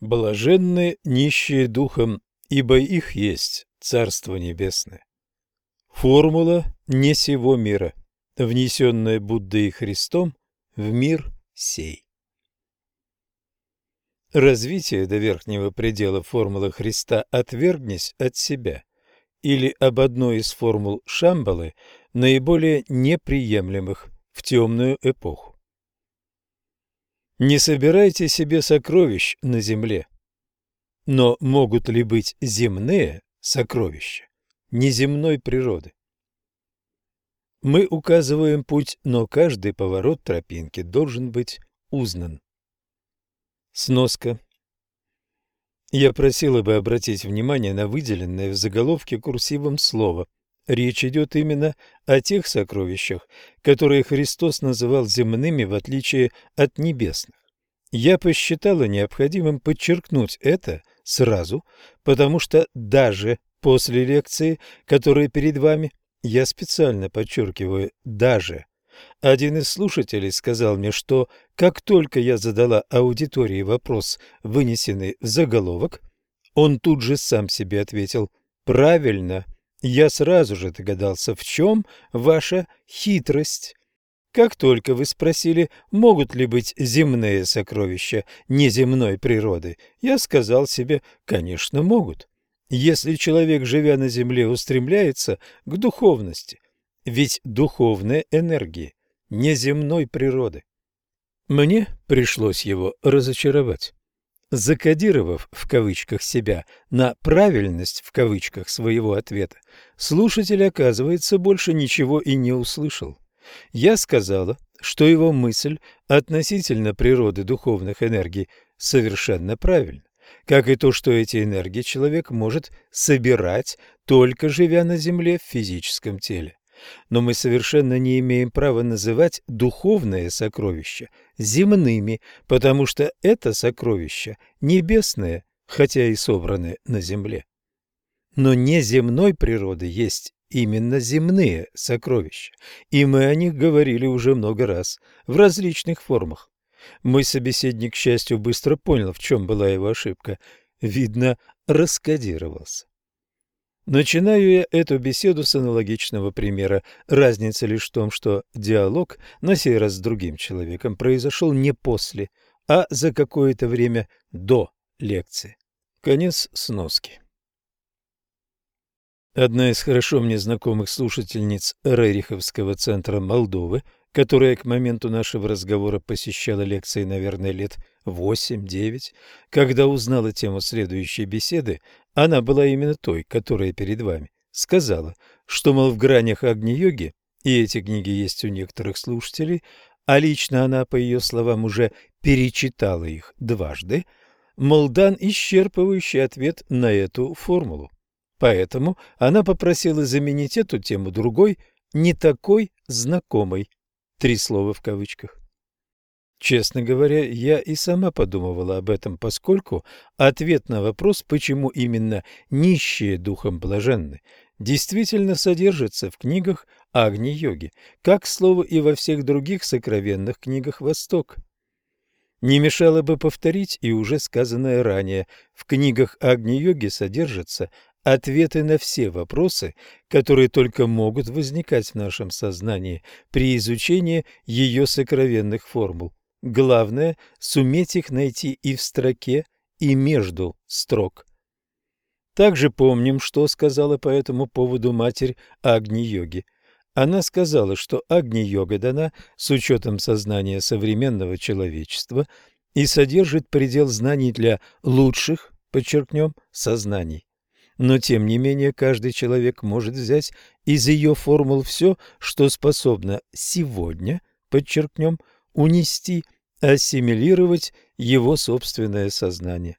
Блаженны нищие духом, ибо их есть Царство Небесное. Формула не сего мира, внесенная Буддой и Христом в мир сей. Развитие до верхнего предела формулы Христа «отвергнись от себя» или об одной из формул Шамбалы, наиболее неприемлемых в темную эпоху. Не собирайте себе сокровищ на земле. Но могут ли быть земные сокровища неземной природы? Мы указываем путь, но каждый поворот тропинки должен быть узнан. Сноска. Я просила бы обратить внимание на выделенное в заголовке курсивом слово. Речь идет именно о тех сокровищах, которые Христос называл земными в отличие от небесных. Я посчитала необходимым подчеркнуть это сразу, потому что даже после лекции, которая перед вами, я специально подчеркиваю «даже», один из слушателей сказал мне, что как только я задала аудитории вопрос, вынесенный в заголовок, он тут же сам себе ответил «правильно». Я сразу же догадался, в чем ваша хитрость. Как только вы спросили, могут ли быть земные сокровища неземной природы, я сказал себе, конечно, могут. Если человек, живя на земле, устремляется к духовности, ведь духовная энергия неземной природы. Мне пришлось его разочаровать. Закодировав в кавычках себя на правильность в кавычках своего ответа, слушатель, оказывается, больше ничего и не услышал. Я сказала, что его мысль относительно природы духовных энергий совершенно правильна, как и то, что эти энергии человек может собирать, только живя на Земле в физическом теле. Но мы совершенно не имеем права называть духовные сокровища земными, потому что это сокровища небесные, хотя и собраны на Земле. Но неземной природы есть именно земные сокровища, и мы о них говорили уже много раз, в различных формах. Мой собеседник, к счастью, быстро понял, в чем была его ошибка. Видно, раскодировался. Начинаю я эту беседу с аналогичного примера. Разница лишь в том, что диалог, на сей раз с другим человеком, произошел не после, а за какое-то время до лекции. Конец сноски. Одна из хорошо мне знакомых слушательниц Рериховского центра Молдовы, которая к моменту нашего разговора посещала лекции, наверное, лет восемь-девять, когда узнала тему следующей беседы, она была именно той, которая перед вами, сказала, что, мол, в гранях Агни-йоги, и эти книги есть у некоторых слушателей, а лично она, по ее словам, уже перечитала их дважды, мол, дан исчерпывающий ответ на эту формулу. Поэтому она попросила заменить эту тему другой, не такой знакомой. Три слова в кавычках. Честно говоря, я и сама подумывала об этом, поскольку ответ на вопрос, почему именно нищие духом блаженны, действительно содержится в книгах Агни-йоги, как, к слову, и во всех других сокровенных книгах Востока. Не мешало бы повторить и уже сказанное ранее. В книгах Агни-йоги содержатся ответы на все вопросы, которые только могут возникать в нашем сознании при изучении ее сокровенных формул. Главное – суметь их найти и в строке, и между строк. Также помним, что сказала по этому поводу матерь Агни-йоги. Она сказала, что Агни-йога дана с учетом сознания современного человечества и содержит предел знаний для лучших, подчеркнем, сознаний. Но, тем не менее, каждый человек может взять из ее формул все, что способно сегодня, подчеркнем, унести, ассимилировать его собственное сознание.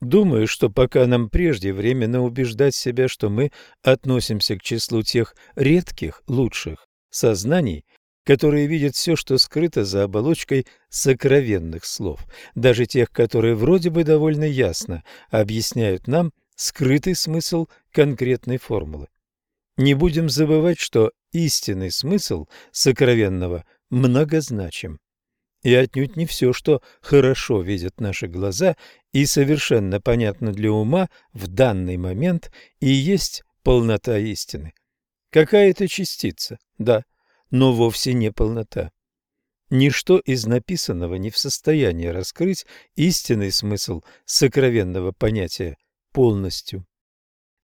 Думаю, что пока нам прежде временно убеждать себя, что мы относимся к числу тех редких, лучших сознаний, которые видят все, что скрыто за оболочкой сокровенных слов, даже тех, которые вроде бы довольно ясно объясняют нам скрытый смысл конкретной формулы. Не будем забывать, что истинный смысл сокровенного многозначим. И отнюдь не все, что хорошо видят наши глаза и совершенно понятно для ума в данный момент, и есть полнота истины. Какая-то частица, да, но вовсе не полнота. Ничто из написанного не в состоянии раскрыть истинный смысл сокровенного понятия полностью.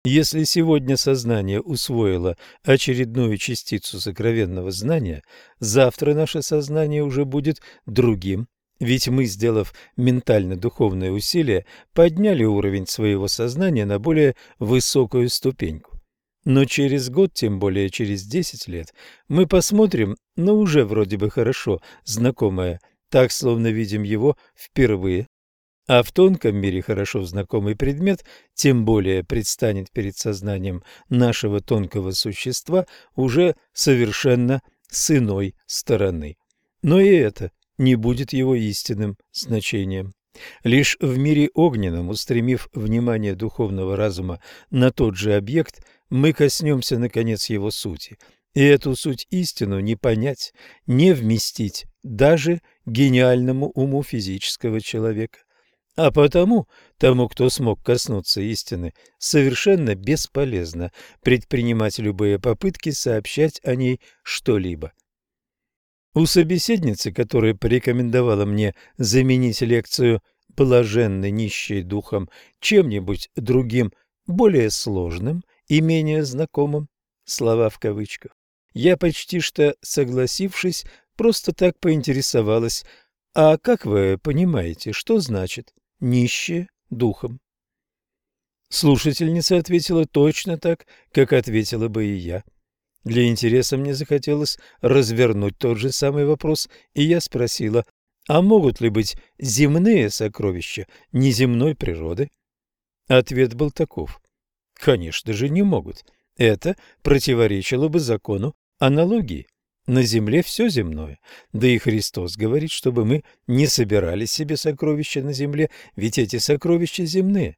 Если сегодня сознание усвоило очередную частицу сокровенного знания, завтра наше сознание уже будет другим, ведь мы, сделав ментально-духовное усилие, подняли уровень своего сознания на более высокую ступеньку. Но через год, тем более через 10 лет, мы посмотрим на уже вроде бы хорошо знакомое, так словно видим его впервые, а в тонком мире хорошо знакомый предмет тем более предстанет перед сознанием нашего тонкого существа уже совершенно с иной стороны. Но и это не будет его истинным значением. Лишь в мире огненном, устремив внимание духовного разума на тот же объект, мы коснемся, наконец, его сути. И эту суть истину не понять, не вместить даже гениальному уму физического человека. А потому тому, кто смог коснуться истины, совершенно бесполезно предпринимать любые попытки сообщать о ней что-либо. У собеседницы, которая порекомендовала мне заменить лекцию «Блаженны нищие духом» чем-нибудь другим, более сложным и менее знакомым, слова в кавычках, я почти что, согласившись, просто так поинтересовалась, а как вы понимаете, что значит нищие духом. Слушательница ответила точно так, как ответила бы и я. Для интереса мне захотелось развернуть тот же самый вопрос, и я спросила, а могут ли быть земные сокровища неземной природы? Ответ был таков. Конечно же, не могут. Это противоречило бы закону аналогии. На земле все земное. Да и Христос говорит, чтобы мы не собирали себе сокровища на земле, ведь эти сокровища земные.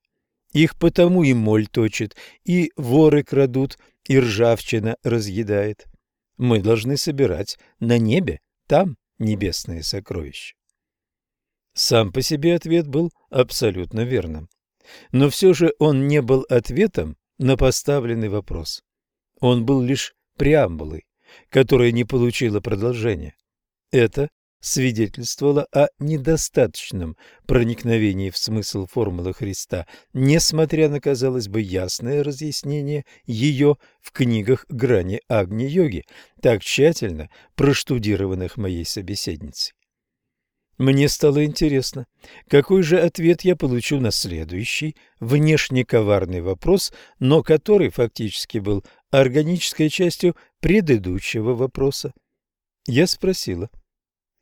Их потому и моль точит, и воры крадут, и ржавчина разъедает. Мы должны собирать на небе, там небесные сокровища. Сам по себе ответ был абсолютно верным. Но все же он не был ответом на поставленный вопрос. Он был лишь преамбулой которое не получило продолжения. Это свидетельствовало о недостаточном проникновении в смысл формулы Христа, несмотря на, казалось бы, ясное разъяснение ее в книгах грани Агни-йоги, так тщательно проштудированных моей собеседницей. Мне стало интересно, какой же ответ я получу на следующий, внешне коварный вопрос, но который фактически был органической частью предыдущего вопроса. Я спросила,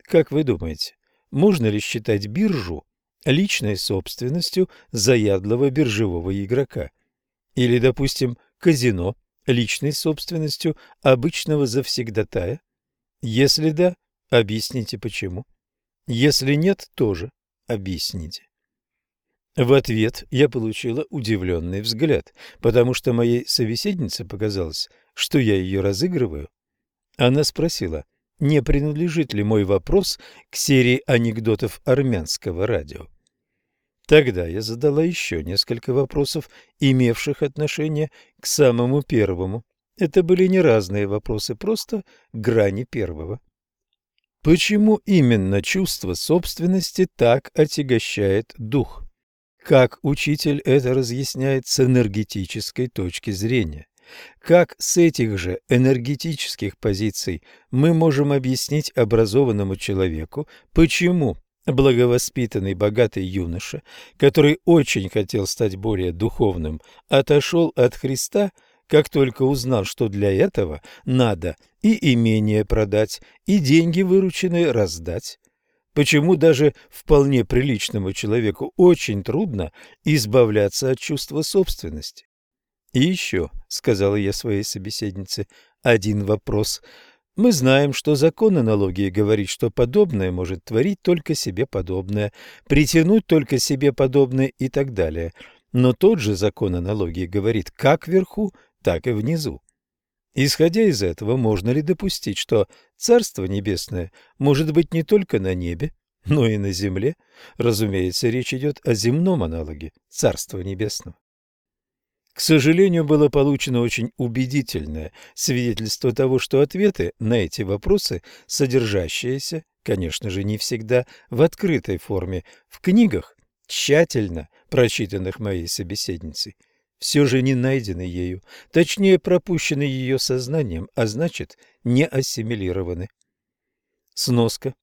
как вы думаете, можно ли считать биржу личной собственностью заядлого биржевого игрока? Или, допустим, казино личной собственностью обычного завсегдатая? Если да, объясните почему. Если нет, тоже объясните. В ответ я получила удивленный взгляд, потому что моей собеседнице показалось, что я ее разыгрываю. Она спросила, не принадлежит ли мой вопрос к серии анекдотов армянского радио. Тогда я задала еще несколько вопросов, имевших отношение к самому первому. Это были не разные вопросы, просто грани первого. Почему именно чувство собственности так отягощает дух? Как учитель это разъясняет с энергетической точки зрения? Как с этих же энергетических позиций мы можем объяснить образованному человеку, почему благовоспитанный богатый юноша, который очень хотел стать более духовным, отошел от Христа – как только узнал, что для этого надо и имение продать, и деньги вырученные раздать. Почему даже вполне приличному человеку очень трудно избавляться от чувства собственности? И еще, сказала я своей собеседнице, один вопрос. Мы знаем, что закон аналогии говорит, что подобное может творить только себе подобное, притянуть только себе подобное и так далее. Но тот же закон аналогии говорит как вверху, так и внизу. Исходя из этого, можно ли допустить, что Царство Небесное может быть не только на небе, но и на земле? Разумеется, речь идет о земном аналоге Царства Небесного. К сожалению, было получено очень убедительное свидетельство того, что ответы на эти вопросы, содержащиеся, конечно же, не всегда в открытой форме, в книгах, тщательно прочитанных моей собеседницей, все же не найдены ею, точнее пропущены ее сознанием, а значит, не ассимилированы. Сноска.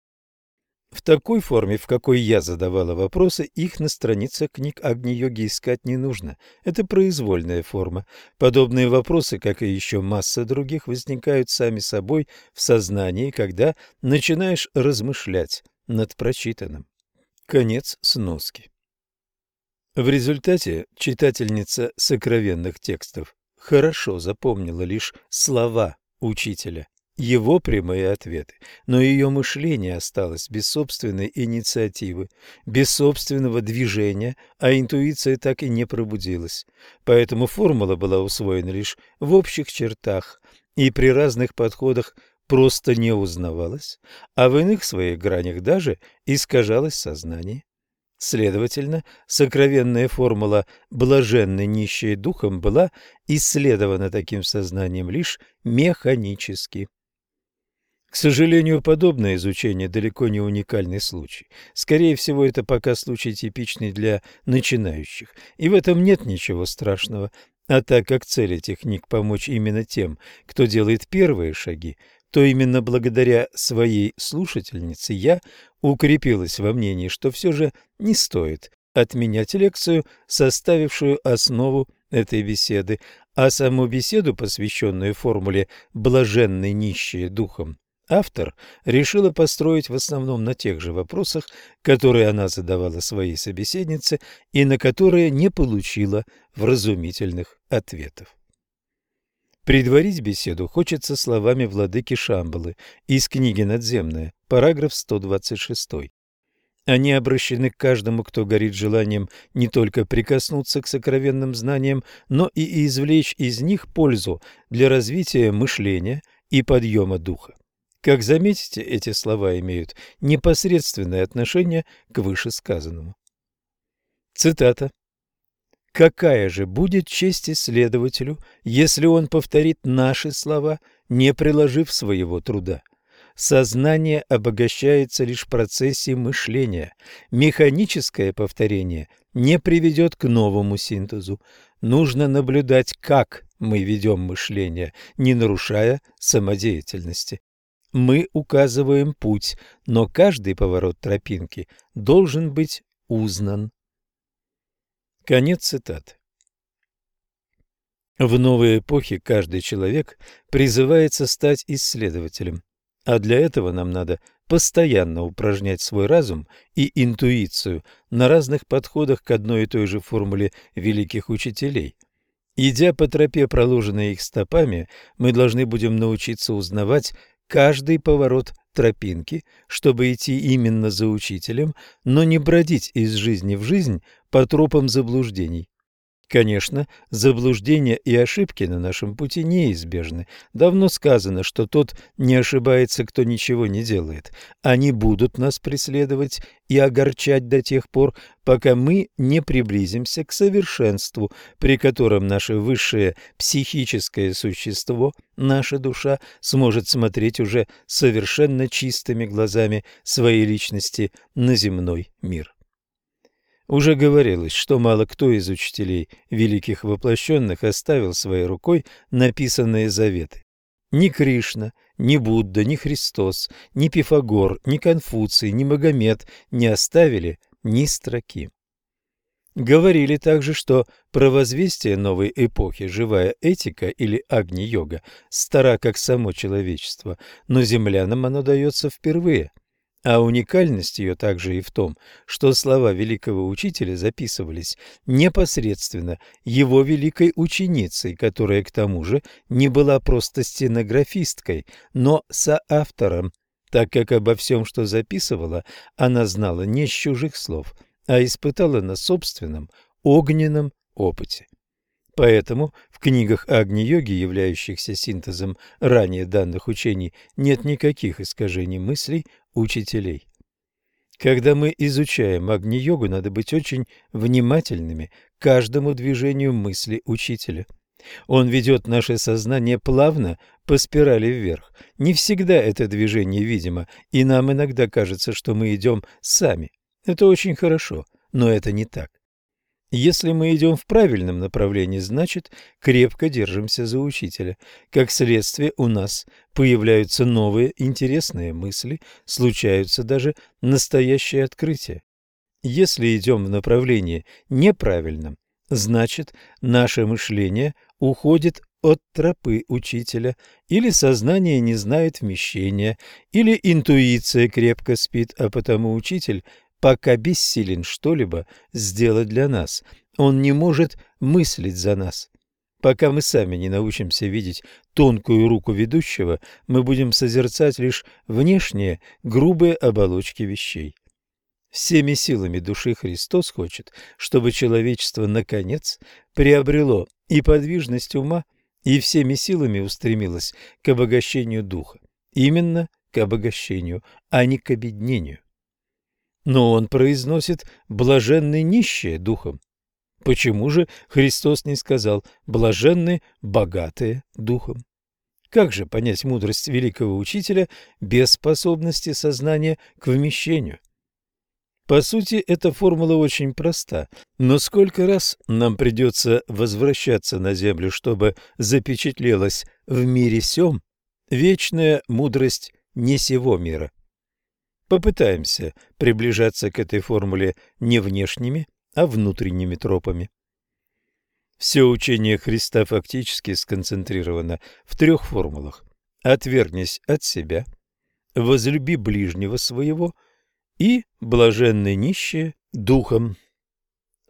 В такой форме, в какой я задавала вопросы, их на страницах книг Агни-йоги искать не нужно. Это произвольная форма. Подобные вопросы, как и еще масса других, возникают сами собой в сознании, когда начинаешь размышлять над прочитанным. Конец сноски. В результате читательница сокровенных текстов хорошо запомнила лишь слова учителя его прямые ответы, но ее мышление осталось без собственной инициативы, без собственного движения, а интуиция так и не пробудилась. Поэтому формула была усвоена лишь в общих чертах и при разных подходах просто не узнавалась, а в иных своих гранях даже искажалось сознание. Следовательно, сокровенная формула «блаженный нищий духом» была исследована таким сознанием лишь механически. К сожалению, подобное изучение далеко не уникальный случай. Скорее всего, это пока случай типичный для начинающих, и в этом нет ничего страшного. А так как цель этих книг помочь именно тем, кто делает первые шаги, то именно благодаря своей слушательнице я укрепилась во мнении, что все же не стоит отменять лекцию, составившую основу этой беседы, а саму беседу, посвященную формуле «блаженный нищие духом», Автор решила построить в основном на тех же вопросах, которые она задавала своей собеседнице и на которые не получила вразумительных ответов. Предварить беседу хочется словами владыки Шамбалы из книги «Надземная», параграф 126. Они обращены к каждому, кто горит желанием не только прикоснуться к сокровенным знаниям, но и извлечь из них пользу для развития мышления и подъема духа. Как заметите, эти слова имеют непосредственное отношение к вышесказанному. Цитата. «Какая же будет честь исследователю, если он повторит наши слова, не приложив своего труда?» Сознание обогащается лишь в процессе мышления. Механическое повторение не приведет к новому синтезу. Нужно наблюдать, как мы ведем мышление, не нарушая самодеятельности. Мы указываем путь, но каждый поворот тропинки должен быть узнан. Конец цитаты. В новой эпохе каждый человек призывается стать исследователем, а для этого нам надо постоянно упражнять свой разум и интуицию на разных подходах к одной и той же формуле великих учителей. Идя по тропе, проложенной их стопами, мы должны будем научиться узнавать каждый поворот тропинки, чтобы идти именно за учителем, но не бродить из жизни в жизнь по тропам заблуждений. Конечно, заблуждения и ошибки на нашем пути неизбежны. Давно сказано, что тот не ошибается, кто ничего не делает. Они будут нас преследовать и огорчать до тех пор, пока мы не приблизимся к совершенству, при котором наше высшее психическое существо, наша душа, сможет смотреть уже совершенно чистыми глазами своей личности на земной мир. Уже говорилось, что мало кто из учителей великих воплощенных оставил своей рукой написанные заветы. Ни Кришна, ни Будда, ни Христос, ни Пифагор, ни Конфуций, ни Магомед не оставили ни строки. Говорили также, что провозвестие новой эпохи, живая этика или агни-йога, стара как само человечество, но землянам оно дается впервые – а уникальность ее также и в том, что слова великого учителя записывались непосредственно его великой ученицей, которая к тому же не была просто стенографисткой, но соавтором, так как обо всем, что записывала, она знала не с чужих слов, а испытала на собственном огненном опыте. Поэтому в книгах Агни-йоги, являющихся синтезом ранее данных учений, нет никаких искажений мыслей учителей. Когда мы изучаем Агни-йогу, надо быть очень внимательными к каждому движению мысли учителя. Он ведет наше сознание плавно по спирали вверх. Не всегда это движение видимо, и нам иногда кажется, что мы идем сами. Это очень хорошо, но это не так. Если мы идем в правильном направлении, значит, крепко держимся за учителя. Как следствие, у нас появляются новые интересные мысли, случаются даже настоящие открытия. Если идем в направлении неправильном, значит, наше мышление уходит от тропы учителя, или сознание не знает вмещения, или интуиция крепко спит, а потому учитель пока бессилен что-либо сделать для нас. Он не может мыслить за нас. Пока мы сами не научимся видеть тонкую руку ведущего, мы будем созерцать лишь внешние, грубые оболочки вещей. Всеми силами души Христос хочет, чтобы человечество, наконец, приобрело и подвижность ума, и всеми силами устремилось к обогащению духа. Именно к обогащению, а не к обеднению. Но он произносит «блаженны нищие духом». Почему же Христос не сказал «блаженны богатые духом»? Как же понять мудрость великого учителя без способности сознания к вмещению? По сути, эта формула очень проста, но сколько раз нам придется возвращаться на землю, чтобы запечатлелась в мире сём вечная мудрость не сего мира. Попытаемся приближаться к этой формуле не внешними, а внутренними тропами. Все учение Христа фактически сконцентрировано в трех формулах. «Отвергнись от себя», «Возлюби ближнего своего» и «Блаженны нищие духом».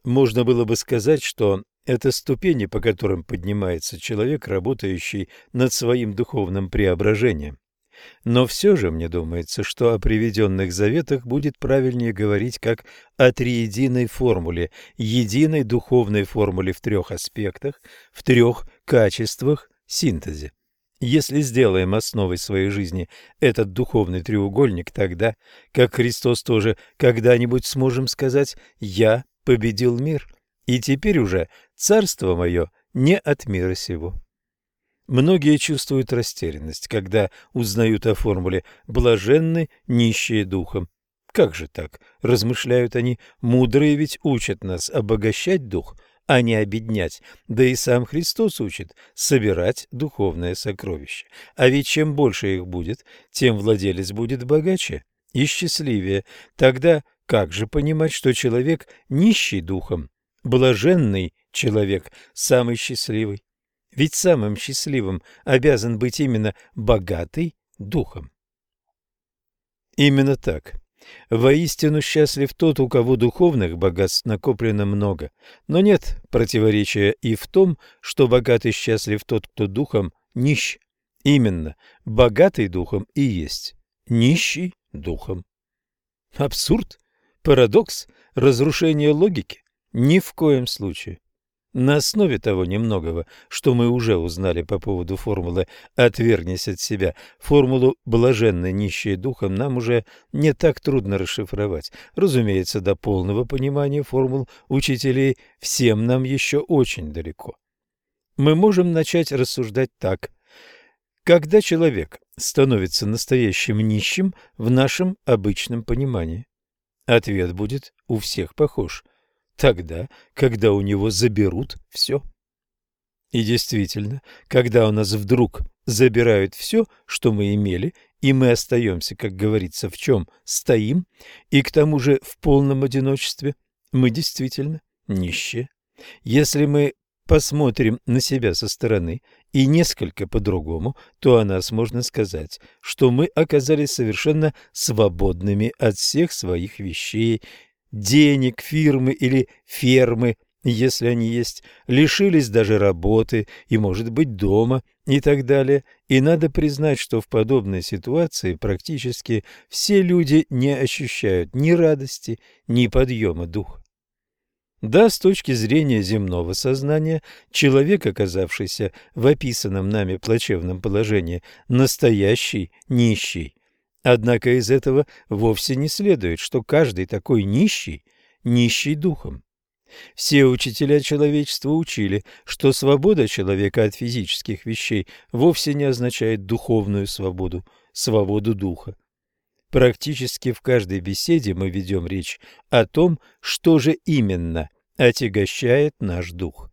Можно было бы сказать, что это ступени, по которым поднимается человек, работающий над своим духовным преображением. Но все же мне думается, что о приведенных заветах будет правильнее говорить как о триединой формуле, единой духовной формуле в трех аспектах, в трех качествах синтезе. Если сделаем основой своей жизни этот духовный треугольник, тогда, как Христос тоже когда-нибудь сможем сказать «Я победил мир, и теперь уже царство мое не от мира сего». Многие чувствуют растерянность, когда узнают о формуле «блаженны нищие духом». Как же так? Размышляют они. Мудрые ведь учат нас обогащать дух, а не обеднять. Да и сам Христос учит собирать духовное сокровище. А ведь чем больше их будет, тем владелец будет богаче и счастливее. Тогда как же понимать, что человек нищий духом, блаженный человек, самый счастливый? Ведь самым счастливым обязан быть именно богатый духом. Именно так. Воистину счастлив тот, у кого духовных богатств накоплено много. Но нет противоречия и в том, что богатый счастлив тот, кто духом нищ. Именно, богатый духом и есть нищий духом. Абсурд, парадокс, разрушение логики? Ни в коем случае. На основе того немногого, что мы уже узнали по поводу формулы «отвергнись от себя», формулу «блаженный нищий духом» нам уже не так трудно расшифровать. Разумеется, до полного понимания формул учителей всем нам еще очень далеко. Мы можем начать рассуждать так. Когда человек становится настоящим нищим в нашем обычном понимании? Ответ будет у всех похож – тогда, когда у него заберут все. И действительно, когда у нас вдруг забирают все, что мы имели, и мы остаемся, как говорится, в чем стоим, и к тому же в полном одиночестве, мы действительно нищие. Если мы посмотрим на себя со стороны и несколько по-другому, то о нас можно сказать, что мы оказались совершенно свободными от всех своих вещей денег, фирмы или фермы, если они есть, лишились даже работы и, может быть, дома и так далее. И надо признать, что в подобной ситуации практически все люди не ощущают ни радости, ни подъема духа. Да, с точки зрения земного сознания, человек, оказавшийся в описанном нами плачевном положении, настоящий нищий. Однако из этого вовсе не следует, что каждый такой нищий – нищий духом. Все учителя человечества учили, что свобода человека от физических вещей вовсе не означает духовную свободу, свободу духа. Практически в каждой беседе мы ведем речь о том, что же именно отягощает наш дух.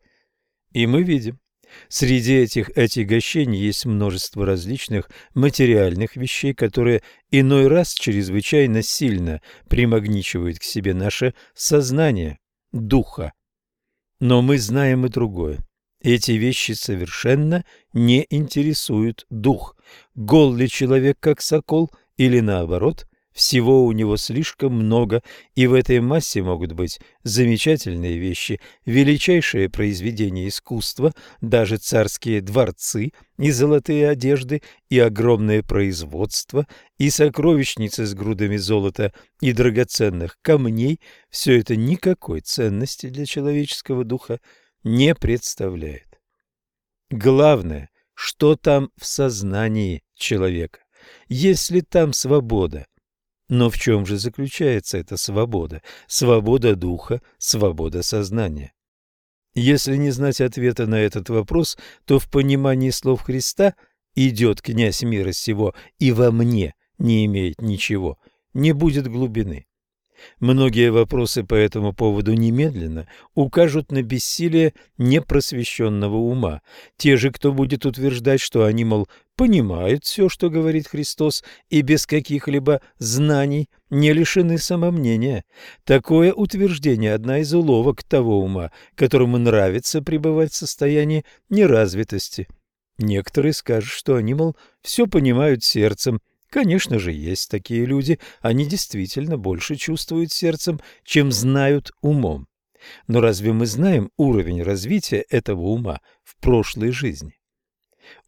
И мы видим, среди этих отягощений есть множество различных материальных вещей, которые иной раз чрезвычайно сильно примагничивают к себе наше сознание, духа. Но мы знаем и другое. Эти вещи совершенно не интересуют дух. Гол ли человек, как сокол, или наоборот, всего у него слишком много, и в этой массе могут быть замечательные вещи, величайшие произведения искусства, даже царские дворцы и золотые одежды, и огромное производство, и сокровищницы с грудами золота и драгоценных камней. Все это никакой ценности для человеческого духа не представляет. Главное, что там в сознании человека. Если там свобода, но в чем же заключается эта свобода? Свобода духа, свобода сознания. Если не знать ответа на этот вопрос, то в понимании слов Христа «идет князь мира сего и во мне не имеет ничего» не будет глубины. Многие вопросы по этому поводу немедленно укажут на бессилие непросвещенного ума. Те же, кто будет утверждать, что они, мол, понимают все, что говорит Христос, и без каких-либо знаний не лишены самомнения. Такое утверждение – одна из уловок того ума, которому нравится пребывать в состоянии неразвитости. Некоторые скажут, что они, мол, все понимают сердцем, Конечно же, есть такие люди, они действительно больше чувствуют сердцем, чем знают умом. Но разве мы знаем уровень развития этого ума в прошлой жизни?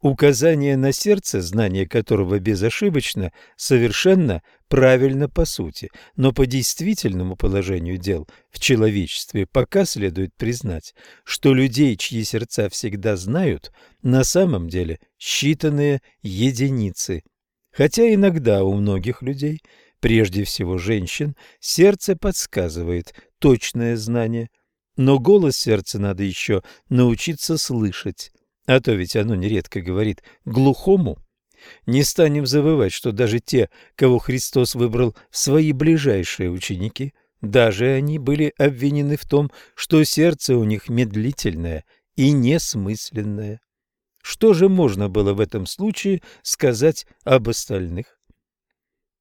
Указание на сердце, знание которого безошибочно, совершенно правильно по сути, но по действительному положению дел в человечестве пока следует признать, что людей, чьи сердца всегда знают, на самом деле считанные единицы – Хотя иногда у многих людей, прежде всего женщин, сердце подсказывает точное знание, но голос сердца надо еще научиться слышать, а то ведь оно нередко говорит глухому. Не станем забывать, что даже те, кого Христос выбрал в свои ближайшие ученики, даже они были обвинены в том, что сердце у них медлительное и несмысленное. Что же можно было в этом случае сказать об остальных?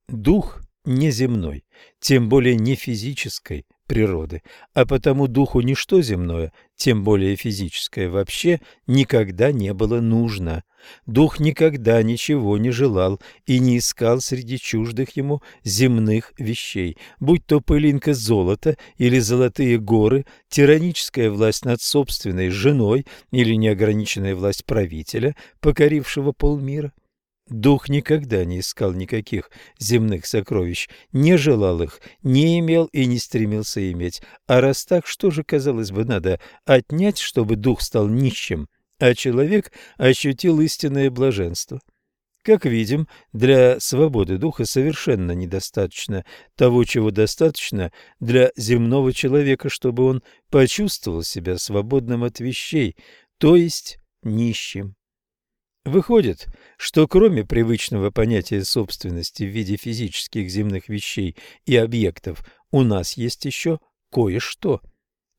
Дух неземной, тем более не физической природы, а потому духу ничто земное, тем более физическое, вообще никогда не было нужно. Дух никогда ничего не желал и не искал среди чуждых ему земных вещей, будь то пылинка золота или золотые горы, тираническая власть над собственной женой или неограниченная власть правителя, покорившего полмира. Дух никогда не искал никаких земных сокровищ, не желал их, не имел и не стремился иметь. А раз так, что же, казалось бы, надо отнять, чтобы дух стал нищим, а человек ощутил истинное блаженство? Как видим, для свободы духа совершенно недостаточно того, чего достаточно для земного человека, чтобы он почувствовал себя свободным от вещей, то есть нищим. Выходит, что кроме привычного понятия собственности в виде физических земных вещей и объектов, у нас есть еще кое-что.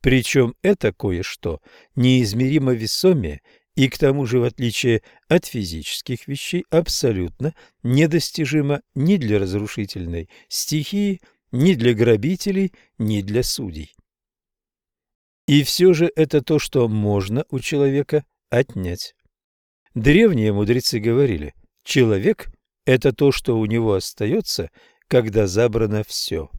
Причем это кое-что неизмеримо весомее и к тому же, в отличие от физических вещей, абсолютно недостижимо ни для разрушительной стихии, ни для грабителей, ни для судей. И все же это то, что можно у человека отнять. Древние мудрецы говорили, человек – это то, что у него остается, когда забрано все.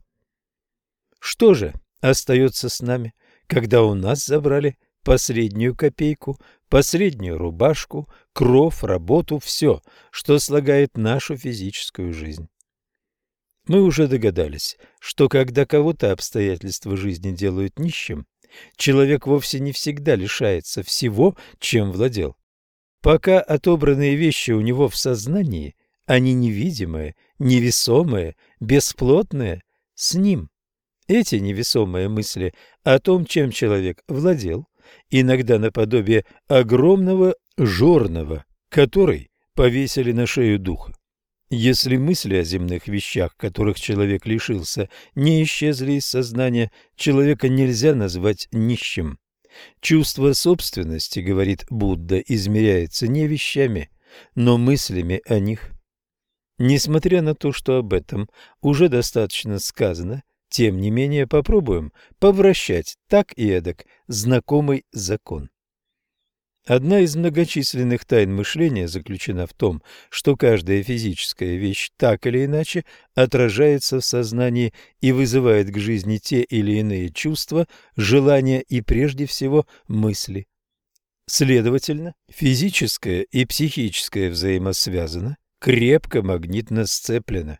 Что же остается с нами, когда у нас забрали последнюю копейку, последнюю рубашку, кров, работу, все, что слагает нашу физическую жизнь? Мы уже догадались, что когда кого-то обстоятельства жизни делают нищим, Человек вовсе не всегда лишается всего, чем владел. Пока отобранные вещи у него в сознании, они невидимые, невесомые, бесплотные, с ним. Эти невесомые мысли о том, чем человек владел, иногда наподобие огромного жорного, который повесили на шею духа. Если мысли о земных вещах, которых человек лишился, не исчезли из сознания, человека нельзя назвать нищим. Чувство собственности, говорит Будда, измеряется не вещами, но мыслями о них. Несмотря на то, что об этом уже достаточно сказано, тем не менее попробуем повращать так и эдак знакомый закон. Одна из многочисленных тайн мышления заключена в том, что каждая физическая вещь так или иначе отражается в сознании и вызывает к жизни те или иные чувства, желания и прежде всего мысли. Следовательно, физическое и психическое взаимосвязано, крепко магнитно сцеплено.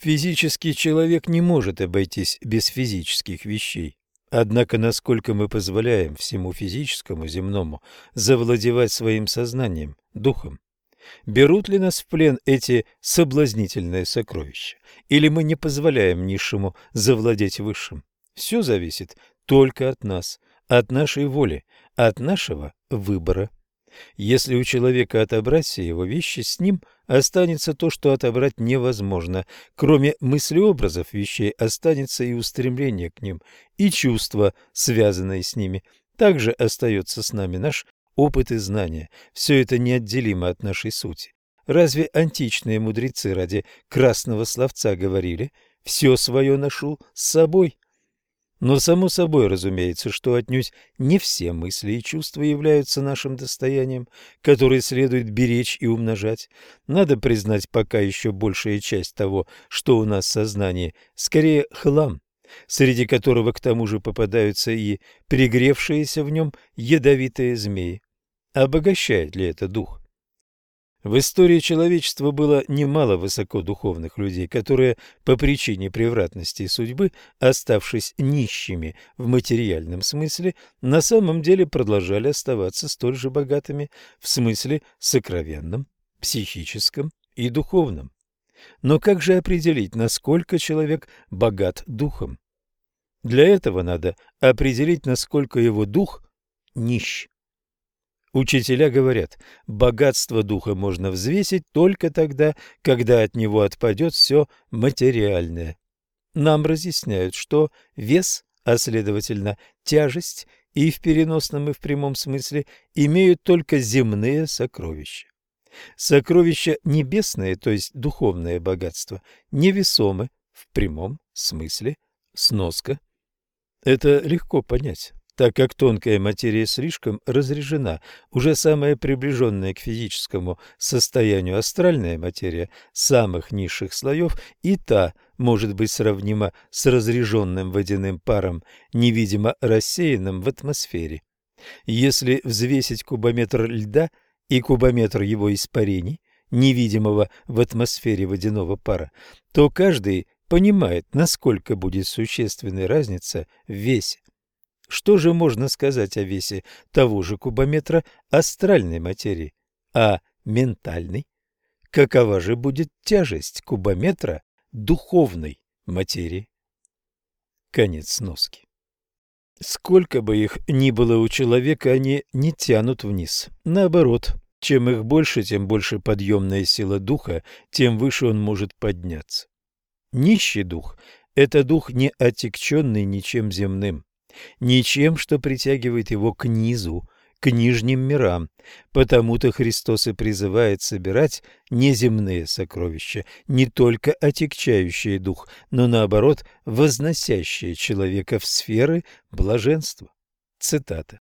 Физический человек не может обойтись без физических вещей. Однако, насколько мы позволяем всему физическому земному завладевать своим сознанием, духом? Берут ли нас в плен эти соблазнительные сокровища? Или мы не позволяем низшему завладеть высшим? Все зависит только от нас, от нашей воли, от нашего выбора. Если у человека отобрать все его вещи, с ним останется то, что отобрать невозможно. Кроме мыслеобразов вещей останется и устремление к ним, и чувства, связанные с ними. Также остается с нами наш опыт и знания. Все это неотделимо от нашей сути. Разве античные мудрецы ради красного словца говорили «все свое ношу с соб»? Но само собой разумеется, что отнюдь не все мысли и чувства являются нашим достоянием, которое следует беречь и умножать. Надо признать, пока еще большая часть того, что у нас в сознании, скорее хлам, среди которого к тому же попадаются и пригревшиеся в нем ядовитые змеи. Обогащает ли это дух? В истории человечества было немало высокодуховных людей, которые по причине превратности судьбы, оставшись нищими в материальном смысле, на самом деле продолжали оставаться столь же богатыми в смысле сокровенном, психическом и духовном. Но как же определить, насколько человек богат духом? Для этого надо определить, насколько его дух нищ. Учителя говорят, богатство духа можно взвесить только тогда, когда от него отпадет все материальное. Нам разъясняют, что вес, а следовательно тяжесть, и в переносном и в прямом смысле имеют только земные сокровища. Сокровища небесные, то есть духовное богатство, невесомы в прямом смысле, сноска. Это легко понять так как тонкая материя слишком разрежена. Уже самая приближенная к физическому состоянию астральная материя самых низших слоев и та может быть сравнима с разреженным водяным паром, невидимо рассеянным в атмосфере. Если взвесить кубометр льда и кубометр его испарений, невидимого в атмосфере водяного пара, то каждый понимает, насколько будет существенная разница в весе. Что же можно сказать о весе того же кубометра астральной материи, а ментальной? Какова же будет тяжесть кубометра духовной материи? Конец сноски. Сколько бы их ни было у человека, они не тянут вниз. Наоборот, чем их больше, тем больше подъемная сила духа, тем выше он может подняться. Нищий дух – это дух, не отягченный ничем земным ничем, что притягивает его к низу, к нижним мирам. Потому-то Христос и призывает собирать неземные сокровища, не только отягчающие дух, но наоборот возносящие человека в сферы блаженства. Цитата.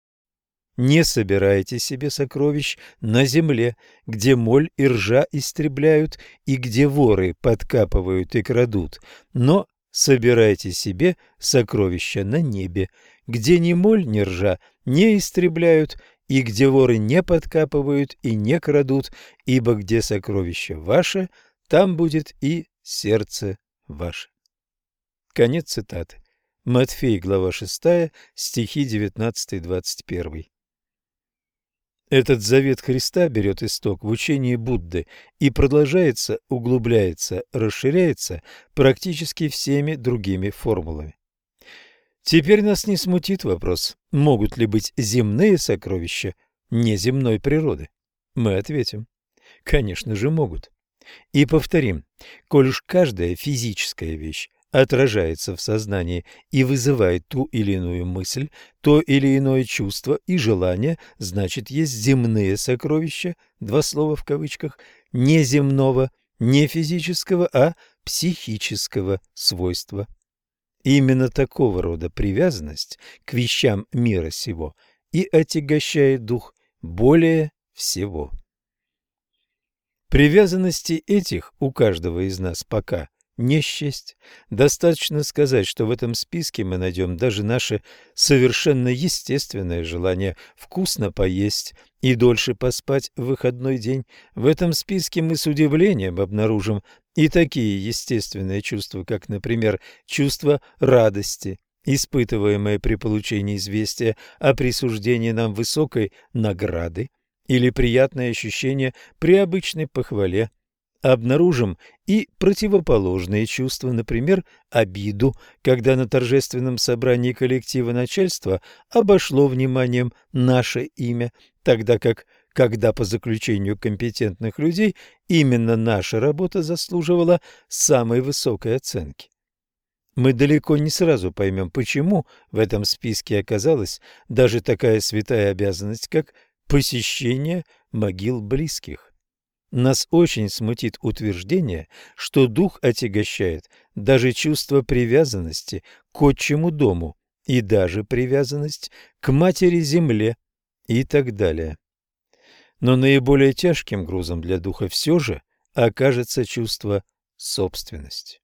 «Не собирайте себе сокровищ на земле, где моль и ржа истребляют, и где воры подкапывают и крадут, но собирайте себе сокровища на небе, где ни моль, ни ржа не истребляют, и где воры не подкапывают и не крадут, ибо где сокровище ваше, там будет и сердце ваше. Конец цитаты. Матфей, глава 6, стихи 19-21. Этот завет Христа берет исток в учении Будды и продолжается, углубляется, расширяется практически всеми другими формулами. Теперь нас не смутит вопрос, могут ли быть земные сокровища неземной природы. Мы ответим, конечно же могут. И повторим, коль уж каждая физическая вещь отражается в сознании и вызывает ту или иную мысль, то или иное чувство и желание, значит, есть земные сокровища, два слова в кавычках, не земного, не физического, а психического свойства. Именно такого рода привязанность к вещам мира сего и отягощает дух более всего. Привязанности этих у каждого из нас пока не счесть. Достаточно сказать, что в этом списке мы найдем даже наше совершенно естественное желание вкусно поесть и дольше поспать в выходной день. В этом списке мы с удивлением обнаружим и такие естественные чувства, как, например, чувство радости, испытываемое при получении известия о присуждении нам высокой награды, или приятное ощущение при обычной похвале – обнаружим и противоположные чувства, например, обиду, когда на торжественном собрании коллектива начальства обошло вниманием наше имя, тогда как, когда по заключению компетентных людей именно наша работа заслуживала самой высокой оценки. Мы далеко не сразу поймем, почему в этом списке оказалась даже такая святая обязанность, как посещение могил близких. Нас очень смутит утверждение, что дух отягощает даже чувство привязанности к отчему дому и даже привязанность к матери-земле и так далее. Но наиболее тяжким грузом для духа все же окажется чувство собственности.